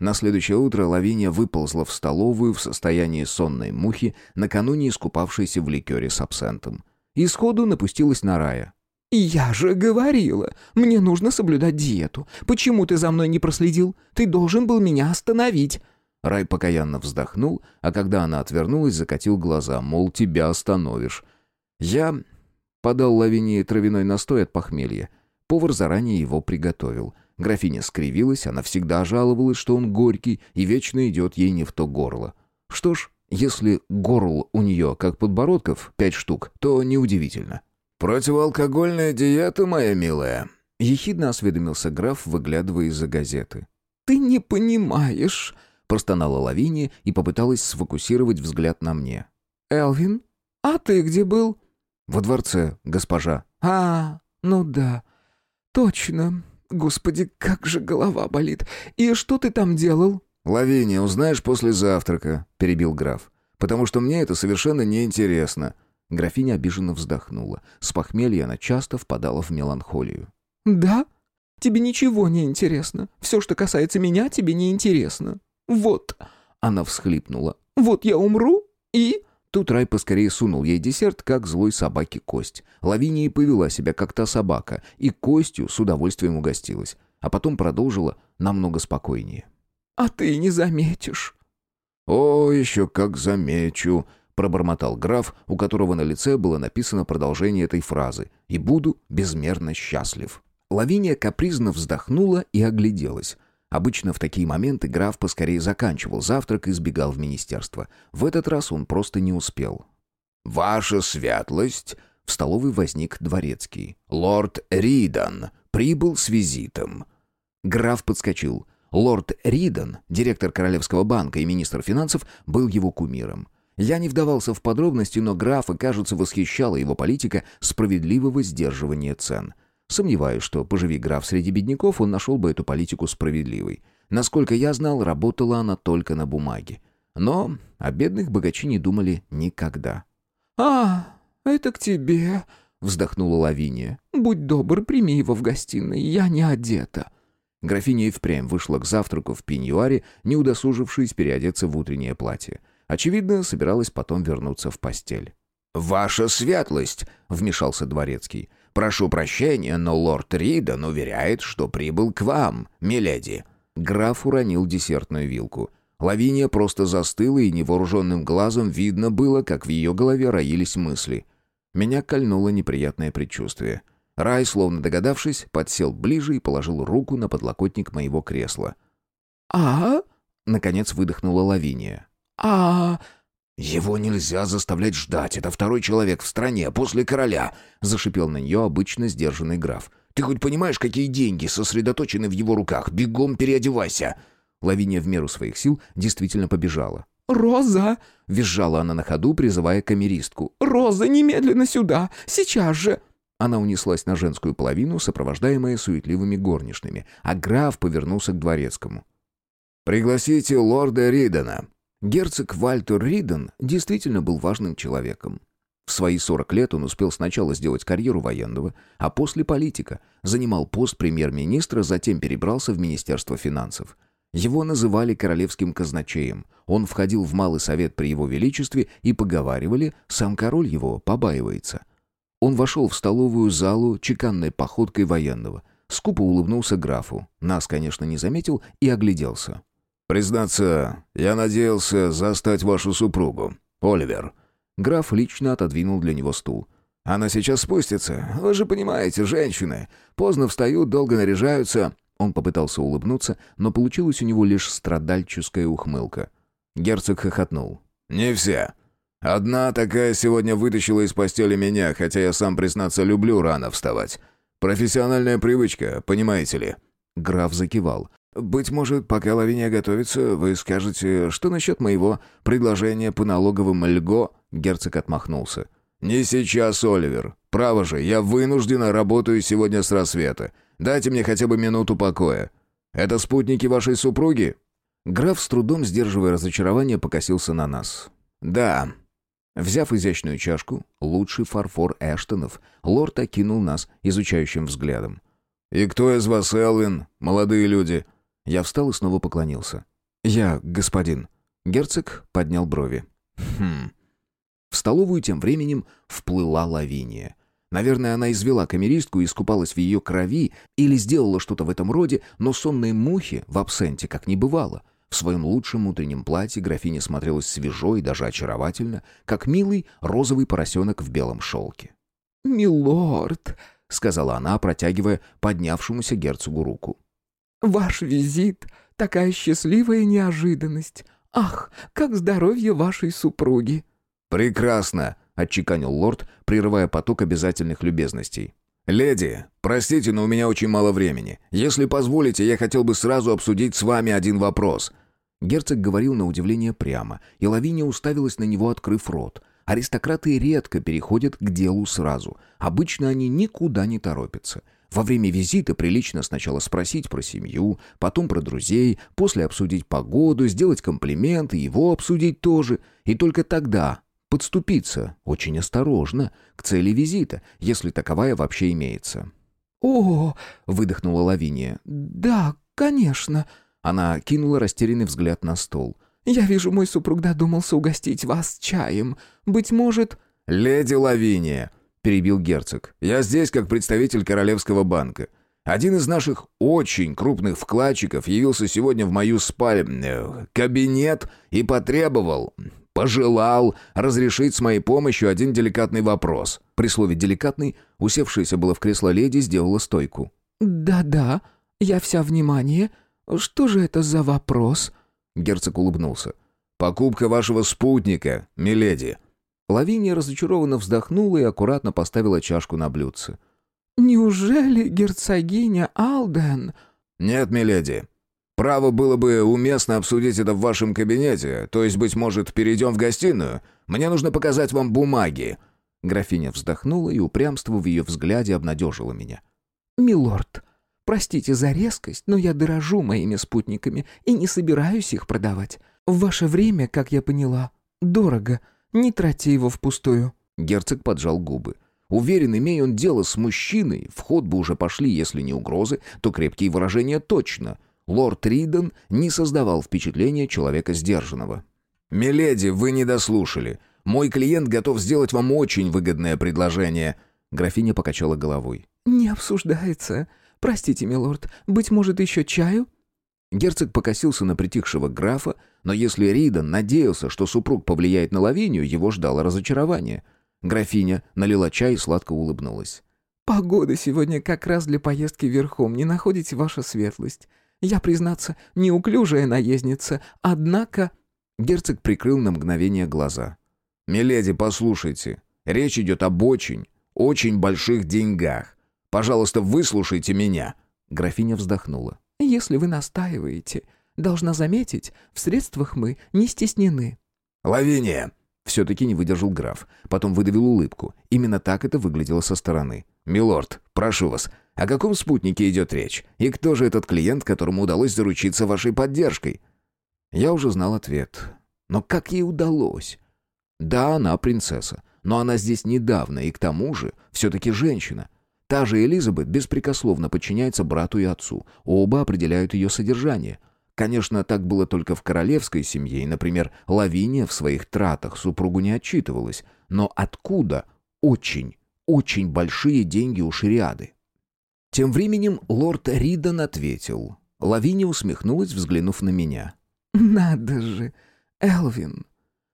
На следующее утро Лавиния выползла в столовую в состоянии сонной мухи, накануне искупавшейся в ликере с абсентом. И сходу напустилась на рая. «Я же говорила, мне нужно соблюдать диету. Почему ты за мной не проследил? Ты должен был меня остановить». Рай покаянно вздохнул, а когда она отвернулась, закатил глаза, мол, тебя остановишь. Я Подал Лавинии травяной настой от похмелья. Повар заранее его приготовил. Графиня скривилась, она всегда жаловалась, что он горький и вечно идет ей не в то горло. Что ж, если горл у нее, как подбородков, пять штук, то неудивительно. «Противоалкогольная диета, моя милая», — ехидно осведомился граф, выглядывая из-за газеты. «Ты не понимаешь», — простонала Лавиния и попыталась сфокусировать взгляд на мне. «Элвин, а ты где был?» «Во дворце, госпожа». «А, ну да. Точно. Господи, как же голова болит. И что ты там делал?» «Лавиния, узнаешь после завтрака», — перебил граф. «Потому что мне это совершенно неинтересно». Графиня обиженно вздохнула. С похмелья она часто впадала в меланхолию. «Да? Тебе ничего не интересно. Все, что касается меня, тебе не интересно. Вот...» Она всхлипнула. «Вот я умру, и...» Тут Рай поскорее сунул ей десерт, как злой собаке кость. Лавиния повела себя, как та собака, и костью с удовольствием угостилась. А потом продолжила намного спокойнее. «А ты не заметишь». «О, еще как замечу», — пробормотал граф, у которого на лице было написано продолжение этой фразы «И буду безмерно счастлив». Лавиния капризно вздохнула и огляделась. Обычно в такие моменты граф поскорее заканчивал завтрак и сбегал в министерство. В этот раз он просто не успел. «Ваша светлость!» В столовой возник дворецкий. «Лорд Ридан прибыл с визитом». Граф подскочил. Лорд Ридан, директор Королевского банка и министр финансов, был его кумиром. Я не вдавался в подробности, но графа, кажется, восхищала его политика справедливого сдерживания цен – Сомневаюсь, что, поживи граф среди бедняков, он нашел бы эту политику справедливой. Насколько я знал, работала она только на бумаге. Но о бедных богачи не думали никогда. «А, это к тебе», — вздохнула Лавиния. «Будь добр, прими его в гостиной, я не одета». Графиня и впрямь вышла к завтраку в пеньюаре, не удосужившись переодеться в утреннее платье. Очевидно, собиралась потом вернуться в постель. «Ваша светлость!» — вмешался дворецкий. «Прошу прощения, но лорд Ридан уверяет, что прибыл к вам, миледи». Граф уронил десертную вилку. Лавиния просто застыла, и невооруженным глазом видно было, как в ее голове роились мысли. Меня кольнуло неприятное предчувствие. Рай, словно догадавшись, подсел ближе и положил руку на подлокотник моего кресла. «А?» — наконец выдохнула Лавиния. «А...» «Его нельзя заставлять ждать, это второй человек в стране, после короля», — зашипел на нее обычно сдержанный граф. «Ты хоть понимаешь, какие деньги сосредоточены в его руках? Бегом переодевайся!» Лавиния в меру своих сил действительно побежала. «Роза!» — визжала она на ходу, призывая камеристку. «Роза, немедленно сюда! Сейчас же!» Она унеслась на женскую половину, сопровождаемая суетливыми горничными, а граф повернулся к дворецкому. «Пригласите лорда Ридена». Герцог Вальтер Риден действительно был важным человеком. В свои 40 лет он успел сначала сделать карьеру военного, а после политика, занимал пост премьер-министра, затем перебрался в Министерство финансов. Его называли королевским казначеем. Он входил в Малый совет при его величестве и поговаривали, сам король его побаивается. Он вошел в столовую залу чеканной походкой военного. Скупо улыбнулся графу. Нас, конечно, не заметил и огляделся. «Признаться, я надеялся застать вашу супругу, Оливер». Граф лично отодвинул для него стул. «Она сейчас спустится. Вы же понимаете, женщины. Поздно встают, долго наряжаются». Он попытался улыбнуться, но получилась у него лишь страдальческая ухмылка. Герцог хохотнул. «Не все. Одна такая сегодня вытащила из постели меня, хотя я сам, признаться, люблю рано вставать. Профессиональная привычка, понимаете ли?» Граф закивал. «Быть может, пока Лавиния готовится, вы скажете, что насчет моего предложения по налоговым льго?» Герцог отмахнулся. «Не сейчас, Оливер. Право же, я вынужденно работаю сегодня с рассвета. Дайте мне хотя бы минуту покоя. Это спутники вашей супруги?» Граф, с трудом сдерживая разочарование, покосился на нас. «Да». Взяв изящную чашку, лучший фарфор Эштонов, лорд окинул нас изучающим взглядом. «И кто из вас Элвин, молодые люди?» Я встал и снова поклонился. «Я, господин». Герцог поднял брови. «Хм». В столовую тем временем вплыла лавиния. Наверное, она извела камеристку и искупалась в ее крови или сделала что-то в этом роде, но сонной мухи в абсенте как не бывало. В своем лучшем утреннем платье графиня смотрелась свежо и даже очаровательно, как милый розовый поросенок в белом шелке. «Милорд», — сказала она, протягивая поднявшемуся герцогу руку. Ваш визит — такая счастливая неожиданность. Ах, как здоровье вашей супруги!» «Прекрасно!» — отчеканил лорд, прерывая поток обязательных любезностей. «Леди, простите, но у меня очень мало времени. Если позволите, я хотел бы сразу обсудить с вами один вопрос». Герцог говорил на удивление прямо, и Лавиния уставилась на него, открыв рот. Аристократы редко переходят к делу сразу. Обычно они никуда не торопятся. Во время визита прилично сначала спросить про семью, потом про друзей, после обсудить погоду, сделать комплименты, его обсудить тоже, и только тогда подступиться, очень осторожно, к цели визита, если таковая вообще имеется. «О!» — выдохнула Лавиния. «Да, конечно». Она кинула растерянный взгляд на стол. «Я вижу, мой супруг додумался угостить вас чаем. Быть может...» «Леди Лавиния!» Перебил герцог. «Я здесь как представитель Королевского банка. Один из наших очень крупных вкладчиков явился сегодня в мою спальню, э, кабинет и потребовал, пожелал разрешить с моей помощью один деликатный вопрос». При слове «деликатный» усевшаяся было в кресло леди сделала стойку. «Да-да, я вся внимание. Что же это за вопрос?» Герцог улыбнулся. «Покупка вашего спутника, миледи. Лавиния разочарованно вздохнула и аккуратно поставила чашку на блюдце. «Неужели герцогиня Алден?» «Нет, миледи. Право было бы уместно обсудить это в вашем кабинете, то есть, быть может, перейдем в гостиную? Мне нужно показать вам бумаги». Графиня вздохнула, и упрямство в ее взгляде обнадежило меня. «Милорд, простите за резкость, но я дорожу моими спутниками и не собираюсь их продавать. В ваше время, как я поняла, дорого». Не тратьте его впустую». Герцог поджал губы. Уверен, имея он дело с мужчиной, в ход бы уже пошли, если не угрозы, то крепкие выражения точно. Лорд Риден не создавал впечатления человека сдержанного. «Миледи, вы не дослушали. Мой клиент готов сделать вам очень выгодное предложение». Графиня покачала головой. «Не обсуждается. Простите, милорд, быть может, еще чаю?» Герцог покосился на притихшего графа, но если Риден надеялся, что супруг повлияет на Лавинию, его ждало разочарование. Графиня налила чай и сладко улыбнулась. «Погода сегодня как раз для поездки верхом, не находите ваша светлость? Я, признаться, неуклюжая наездница, однако...» Герцог прикрыл на мгновение глаза. «Миледи, послушайте, речь идет об очень, очень больших деньгах. Пожалуйста, выслушайте меня». Графиня вздохнула. «Если вы настаиваете, должна заметить, в средствах мы не стеснены». «Лавиния!» Все-таки не выдержал граф. Потом выдавил улыбку. Именно так это выглядело со стороны. «Милорд, прошу вас, о каком спутнике идет речь? И кто же этот клиент, которому удалось заручиться вашей поддержкой?» Я уже знал ответ. Но как ей удалось? Да, она принцесса, но она здесь недавно, и к тому же все-таки женщина. Та же Элизабет беспрекословно подчиняется брату и отцу. Оба определяют ее содержание. Конечно, так было только в королевской семье, и, например, Лавиния в своих тратах супругу не отчитывалась. Но откуда очень, очень большие деньги у Шириады? Тем временем лорд Ридан ответил. Лавиния усмехнулась, взглянув на меня. *laughs* «Надо же, Элвин,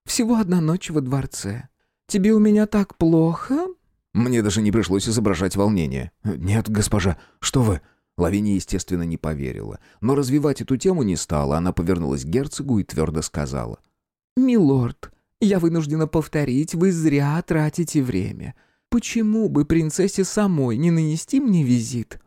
всего одна ночь во дворце. Тебе у меня так плохо?» Мне даже не пришлось изображать волнение. «Нет, госпожа, что вы?» Лавиния, естественно, не поверила. Но развивать эту тему не стала. Она повернулась к герцогу и твердо сказала. «Милорд, я вынуждена повторить, вы зря тратите время. Почему бы принцессе самой не нанести мне визит?»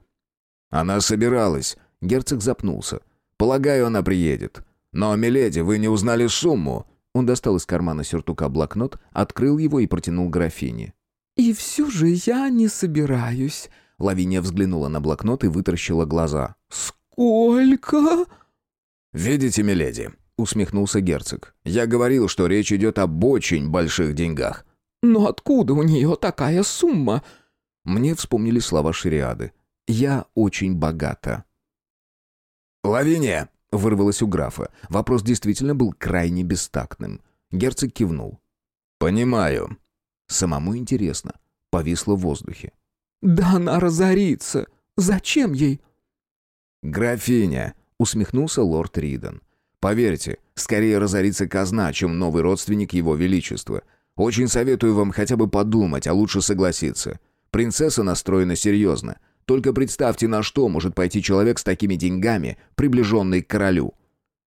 «Она собиралась». Герцог запнулся. «Полагаю, она приедет. Но, миледи, вы не узнали сумму?» Он достал из кармана сюртука блокнот, открыл его и протянул графине. «И все же я не собираюсь», Лавиния взглянула на блокнот и вытаращила глаза. «Сколько?» «Видите, миледи?» — усмехнулся герцог. «Я говорил, что речь идет об очень больших деньгах». «Но откуда у нее такая сумма?» Мне вспомнили слова Шириады. «Я очень богата». «Лавиния!» — вырвалось у графа. Вопрос действительно был крайне бестактным. Герцог кивнул. «Понимаю». Самому интересно. Повисло в воздухе. «Да она разорится! Зачем ей?» «Графиня!» — усмехнулся лорд Риден. «Поверьте, скорее разорится казна, чем новый родственник его величества. Очень советую вам хотя бы подумать, а лучше согласиться. Принцесса настроена серьезно. Только представьте, на что может пойти человек с такими деньгами, приближенный к королю».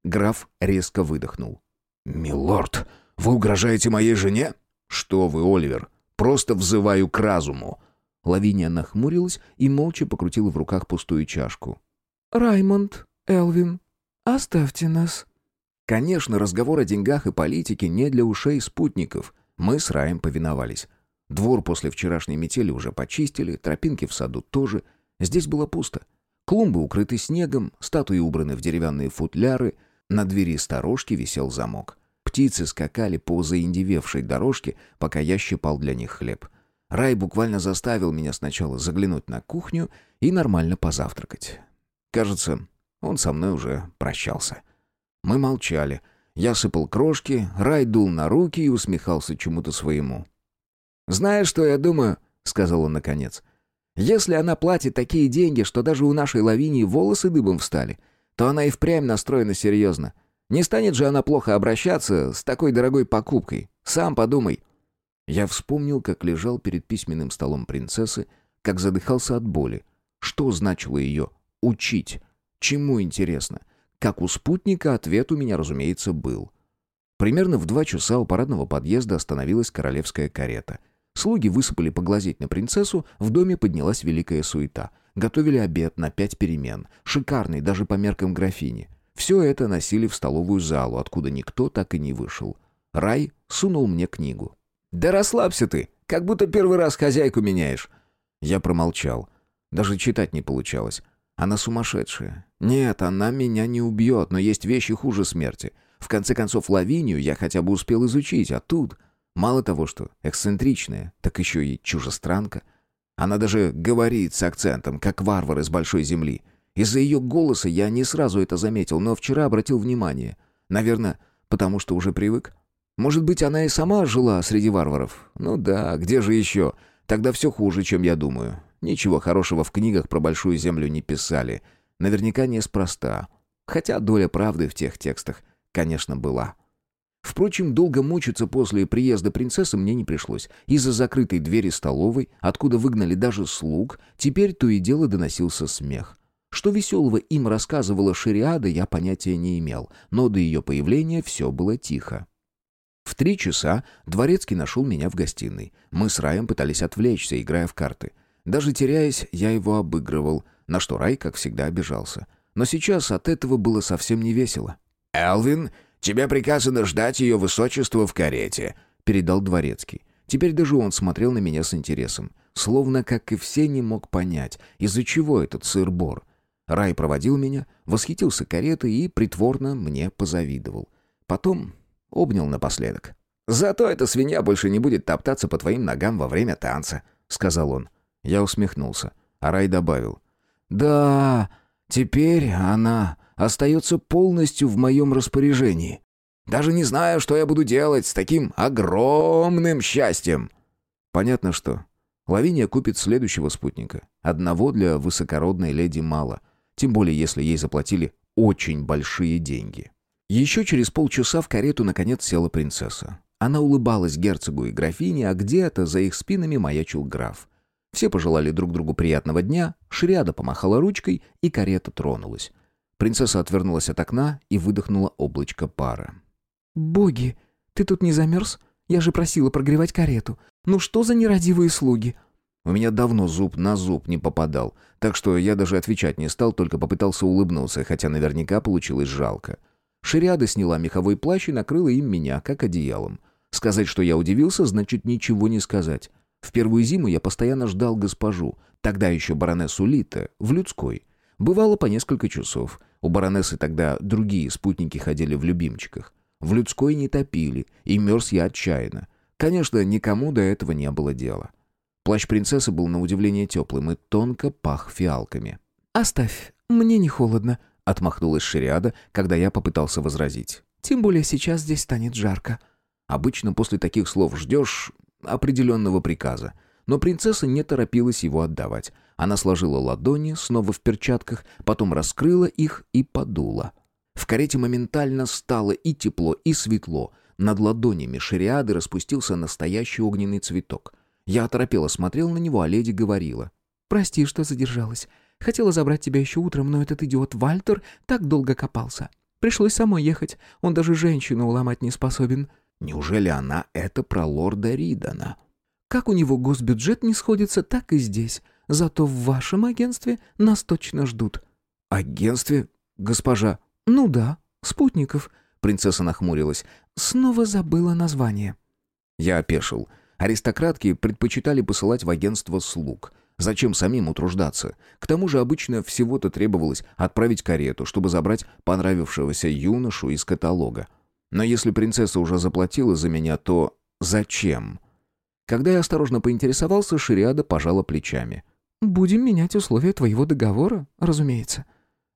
Граф резко выдохнул. «Милорд, вы угрожаете моей жене?» «Что вы, Оливер, просто взываю к разуму. Лавиния нахмурилась и молча покрутила в руках пустую чашку. «Раймонд, Элвин, оставьте нас». Конечно, разговор о деньгах и политике не для ушей спутников. Мы с Раем повиновались. Двор после вчерашней метели уже почистили, тропинки в саду тоже. Здесь было пусто. Клумбы укрыты снегом, статуи убраны в деревянные футляры, на двери сторожки висел замок. Птицы скакали по заиндевевшей дорожке, пока я щипал для них хлеб. Рай буквально заставил меня сначала заглянуть на кухню и нормально позавтракать. Кажется, он со мной уже прощался. Мы молчали. Я сыпал крошки, Рай дул на руки и усмехался чему-то своему. «Знаешь, что я думаю?» — сказал он наконец. «Если она платит такие деньги, что даже у нашей лавинии волосы дыбом встали, то она и впрямь настроена серьезно. Не станет же она плохо обращаться с такой дорогой покупкой. Сам подумай». Я вспомнил, как лежал перед письменным столом принцессы, как задыхался от боли. Что значило ее «учить»? Чему интересно? Как у спутника, ответ у меня, разумеется, был. Примерно в два часа у парадного подъезда остановилась королевская карета. Слуги высыпали поглазеть на принцессу, в доме поднялась великая суета. Готовили обед на пять перемен, шикарный даже по меркам графини. Все это носили в столовую залу, откуда никто так и не вышел. Рай сунул мне книгу. «Да расслабься ты, как будто первый раз хозяйку меняешь». Я промолчал. Даже читать не получалось. Она сумасшедшая. Нет, она меня не убьет, но есть вещи хуже смерти. В конце концов, Лавинию я хотя бы успел изучить, а тут... Мало того, что эксцентричная, так еще и чужестранка. Она даже говорит с акцентом, как варвар из большой земли. Из-за ее голоса я не сразу это заметил, но вчера обратил внимание. Наверное, потому что уже привык. Может быть, она и сама жила среди варваров? Ну да, где же еще? Тогда все хуже, чем я думаю. Ничего хорошего в книгах про Большую Землю не писали. Наверняка неспроста. Хотя доля правды в тех текстах, конечно, была. Впрочем, долго мучиться после приезда принцессы мне не пришлось. Из-за закрытой двери столовой, откуда выгнали даже слуг, теперь то и дело доносился смех. Что веселого им рассказывала Шариада, я понятия не имел, но до ее появления все было тихо. В три часа Дворецкий нашел меня в гостиной. Мы с Раем пытались отвлечься, играя в карты. Даже теряясь, я его обыгрывал, на что Рай, как всегда, обижался. Но сейчас от этого было совсем не весело. «Элвин, тебе приказано ждать ее высочество в карете», — передал Дворецкий. Теперь даже он смотрел на меня с интересом. Словно, как и все, не мог понять, из-за чего этот сыр-бор. Рай проводил меня, восхитился каретой и притворно мне позавидовал. Потом обнял напоследок. «Зато эта свинья больше не будет топтаться по твоим ногам во время танца», — сказал он. Я усмехнулся, а Рай добавил. «Да, теперь она остается полностью в моем распоряжении. Даже не знаю, что я буду делать с таким огромным счастьем». Понятно, что Лавиния купит следующего спутника. Одного для высокородной леди мало, тем более если ей заплатили очень большие деньги. Еще через полчаса в карету наконец села принцесса. Она улыбалась герцогу и графине, а где-то за их спинами маячил граф. Все пожелали друг другу приятного дня, Шриада помахала ручкой, и карета тронулась. Принцесса отвернулась от окна и выдохнула облачко пара. «Боги, ты тут не замерз? Я же просила прогревать карету. Ну что за нерадивые слуги?» У меня давно зуб на зуб не попадал, так что я даже отвечать не стал, только попытался улыбнуться, хотя наверняка получилось жалко. Шириада сняла меховой плащ и накрыла им меня, как одеялом. Сказать, что я удивился, значит ничего не сказать. В первую зиму я постоянно ждал госпожу, тогда еще баронессу Лита, в людской. Бывало по несколько часов. У баронессы тогда другие спутники ходили в любимчиках. В людской не топили, и мерз я отчаянно. Конечно, никому до этого не было дела. Плащ принцессы был на удивление теплым и тонко пах фиалками. «Оставь, мне не холодно», — отмахнулась Шириада, когда я попытался возразить. «Тем более сейчас здесь станет жарко». Обычно после таких слов ждешь определенного приказа. Но принцесса не торопилась его отдавать. Она сложила ладони, снова в перчатках, потом раскрыла их и подула. В карете моментально стало и тепло, и светло. Над ладонями шариады распустился настоящий огненный цветок. Я оторопело смотрел на него, а леди говорила. «Прости, что задержалась. Хотела забрать тебя еще утром, но этот идиот Вальтер так долго копался. Пришлось самой ехать. Он даже женщину уломать не способен». Неужели она это про лорда Ридана? Как у него госбюджет не сходится, так и здесь. Зато в вашем агентстве нас точно ждут. Агентстве? Госпожа? Ну да, спутников. Принцесса нахмурилась. Снова забыла название. Я опешил. Аристократки предпочитали посылать в агентство слуг. Зачем самим утруждаться? К тому же обычно всего-то требовалось отправить карету, чтобы забрать понравившегося юношу из каталога. Но если принцесса уже заплатила за меня, то зачем? Когда я осторожно поинтересовался, Шириада пожала плечами. «Будем менять условия твоего договора, разумеется».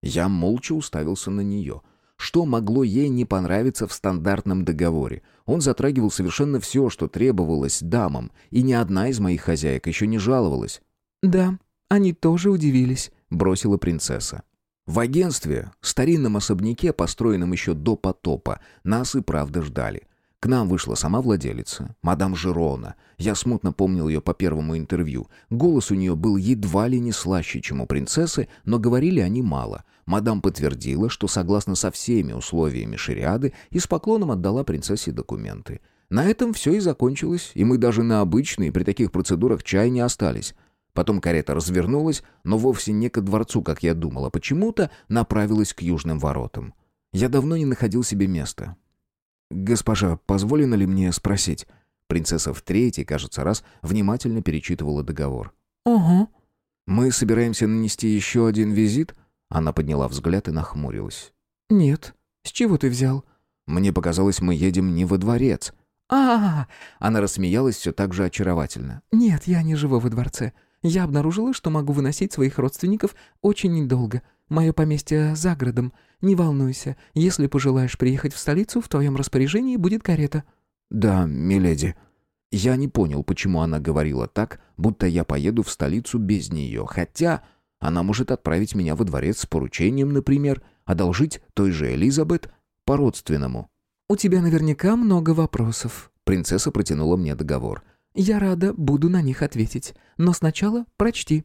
Я молча уставился на нее. Что могло ей не понравиться в стандартном договоре? Он затрагивал совершенно все, что требовалось дамам, и ни одна из моих хозяек еще не жаловалась. «Да, они тоже удивились», — бросила принцесса. В агентстве, старинном особняке, построенном еще до потопа, нас и правда ждали. К нам вышла сама владелица, мадам Жирона. Я смутно помнил ее по первому интервью. Голос у нее был едва ли не слаще, чем у принцессы, но говорили они мало. Мадам подтвердила, что согласна со всеми условиями шариады и с поклоном отдала принцессе документы. На этом все и закончилось, и мы даже на обычные при таких процедурах чай не остались. Потом карета развернулась, но вовсе не ко дворцу, как я думал, а почему-то направилась к южным воротам. Я давно не находил себе места. «Госпожа, позволено ли мне спросить?» Принцесса в третий, кажется, раз внимательно перечитывала договор. «Угу». «Мы собираемся нанести еще один визит?» Она подняла взгляд и нахмурилась. «Нет. С чего ты взял?» «Мне показалось, мы едем не во дворец». а, Она рассмеялась все так же очаровательно. «Нет, я не живу во дворце. Я обнаружила, что могу выносить своих родственников очень недолго. Мое поместье за городом. Не волнуйся, если пожелаешь приехать в столицу, в твоем распоряжении будет карета». «Да, миледи». Я не понял, почему она говорила так, будто я поеду в столицу без нее, хотя она может отправить меня во дворец с поручением, например, одолжить той же Элизабет по-родственному. «У тебя наверняка много вопросов». Принцесса протянула мне договор. «Я рада, буду на них ответить. Но сначала прочти».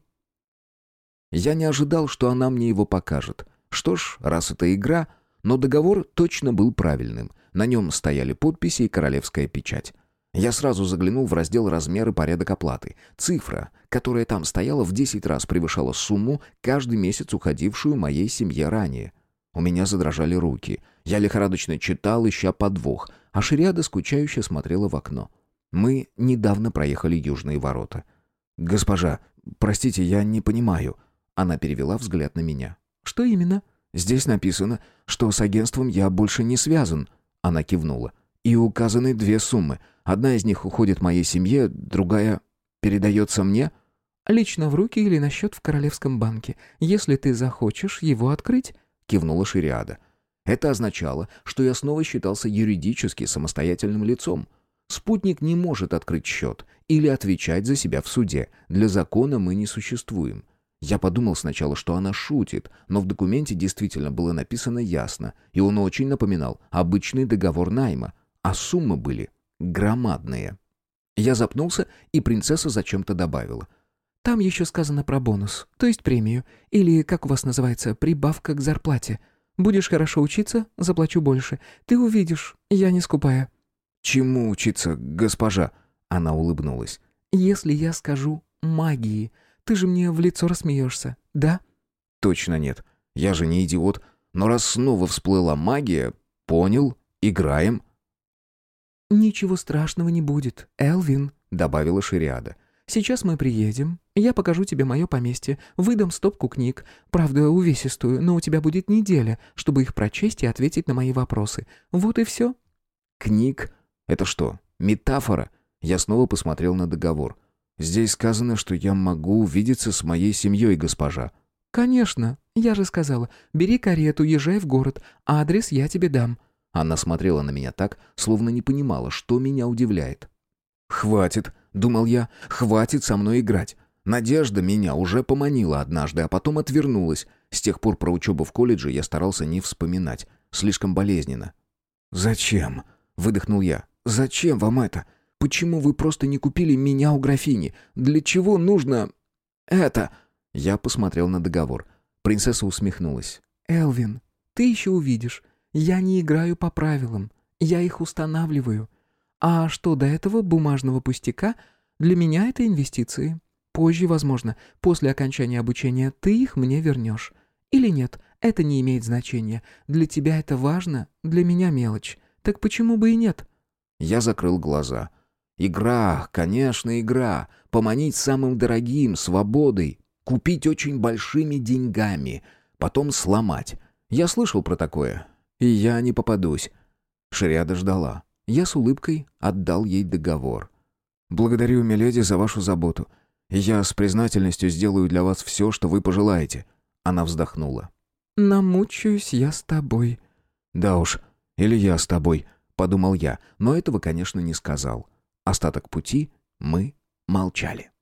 Я не ожидал, что она мне его покажет. Что ж, раз это игра, но договор точно был правильным. На нем стояли подписи и королевская печать. Я сразу заглянул в раздел «Размер и порядок оплаты». Цифра, которая там стояла, в 10 раз превышала сумму, каждый месяц уходившую моей семье ранее. У меня задрожали руки. Я лихорадочно читал, ища подвох, а Шириада скучающе смотрела в окно. Мы недавно проехали южные ворота. «Госпожа, простите, я не понимаю». Она перевела взгляд на меня. «Что именно?» «Здесь написано, что с агентством я больше не связан». Она кивнула. «И указаны две суммы. Одна из них уходит моей семье, другая передается мне». «Лично в руки или на счет в Королевском банке. Если ты захочешь его открыть, — кивнула Шириада. Это означало, что я снова считался юридически самостоятельным лицом. Спутник не может открыть счет или отвечать за себя в суде. Для закона мы не существуем. Я подумал сначала, что она шутит, но в документе действительно было написано ясно, и он очень напоминал обычный договор найма, а суммы были громадные. Я запнулся, и принцесса зачем-то добавила — там еще сказано про бонус, то есть премию, или, как у вас называется, прибавка к зарплате. Будешь хорошо учиться, заплачу больше. Ты увидишь, я не скупая». «Чему учиться, госпожа?» Она улыбнулась. «Если я скажу магии, ты же мне в лицо рассмеешься, да?» «Точно нет. Я же не идиот. Но раз снова всплыла магия, понял, играем». «Ничего страшного не будет, Элвин», — добавила Шириада. Сейчас мы приедем, я покажу тебе мое поместье, выдам стопку книг, правда, увесистую, но у тебя будет неделя, чтобы их прочесть и ответить на мои вопросы. Вот и все». «Книг? Это что, метафора?» Я снова посмотрел на договор. «Здесь сказано, что я могу увидеться с моей семьей, госпожа». «Конечно. Я же сказала, бери карету, езжай в город, адрес я тебе дам». Она смотрела на меня так, словно не понимала, что меня удивляет. «Хватит», — думал я, — «хватит со мной играть». Надежда меня уже поманила однажды, а потом отвернулась. С тех пор про учебу в колледже я старался не вспоминать. Слишком болезненно. «Зачем?» — выдохнул я. «Зачем вам это? Почему вы просто не купили меня у графини? Для чего нужно... это?» Я посмотрел на договор. Принцесса усмехнулась. «Элвин, ты еще увидишь. Я не играю по правилам. Я их устанавливаю. А что до этого бумажного пустяка, для меня это инвестиции. Позже, возможно, после окончания обучения ты их мне вернешь. Или нет, это не имеет значения. Для тебя это важно, для меня мелочь. Так почему бы и нет?» Я закрыл глаза. «Игра, конечно, игра. Поманить самым дорогим, свободой. Купить очень большими деньгами. Потом сломать. Я слышал про такое. И я не попадусь». Шариада ждала. Я с улыбкой отдал ей договор. «Благодарю, миледи, за вашу заботу. Я с признательностью сделаю для вас все, что вы пожелаете». Она вздохнула. «Намучаюсь я с тобой». «Да уж, или я с тобой», — подумал я, но этого, конечно, не сказал. Остаток пути мы молчали.